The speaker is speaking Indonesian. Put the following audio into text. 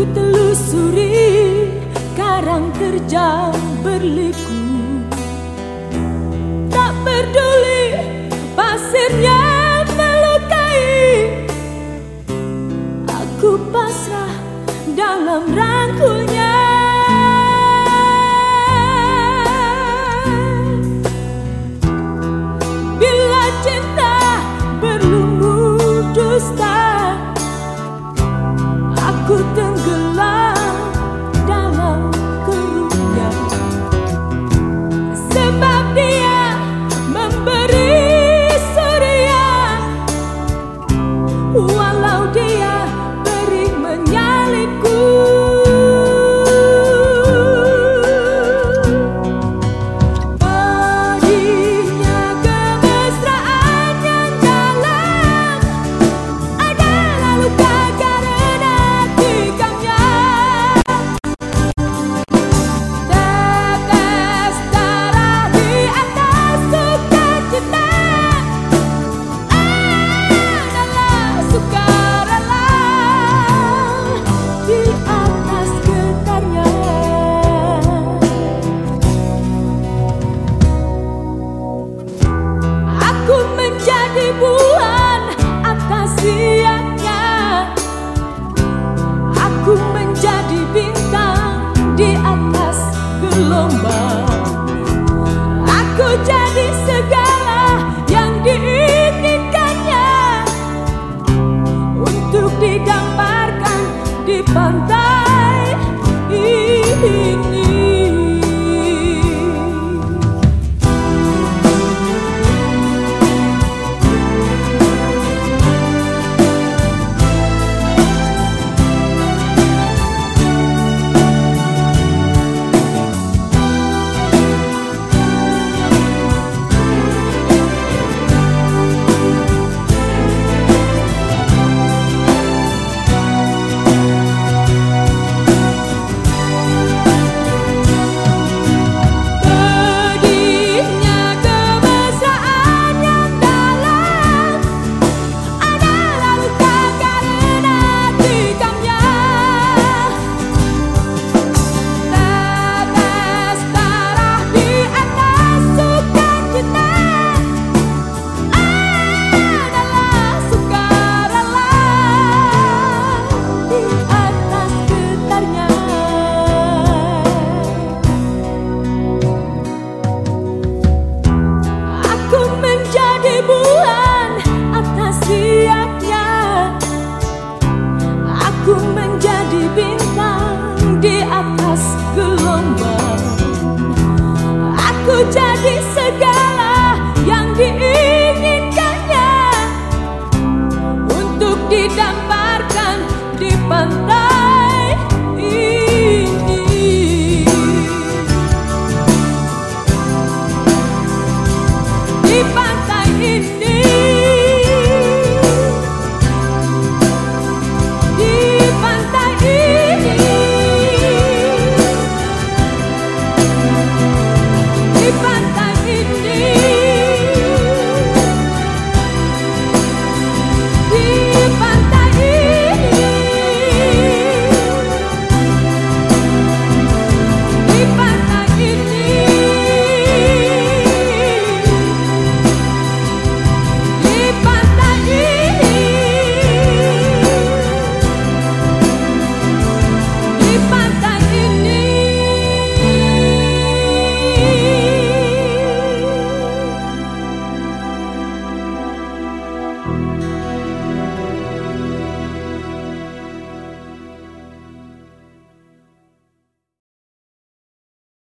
Ku telusuri karang terjang berliku. Tak peduli pasirnya melukai. Aku pasrah dalam rangkulnya. Bila cinta dusta Aku terlalu Aku jadi segala yang diinginkannya Untuk digambarkan di pantai. jadi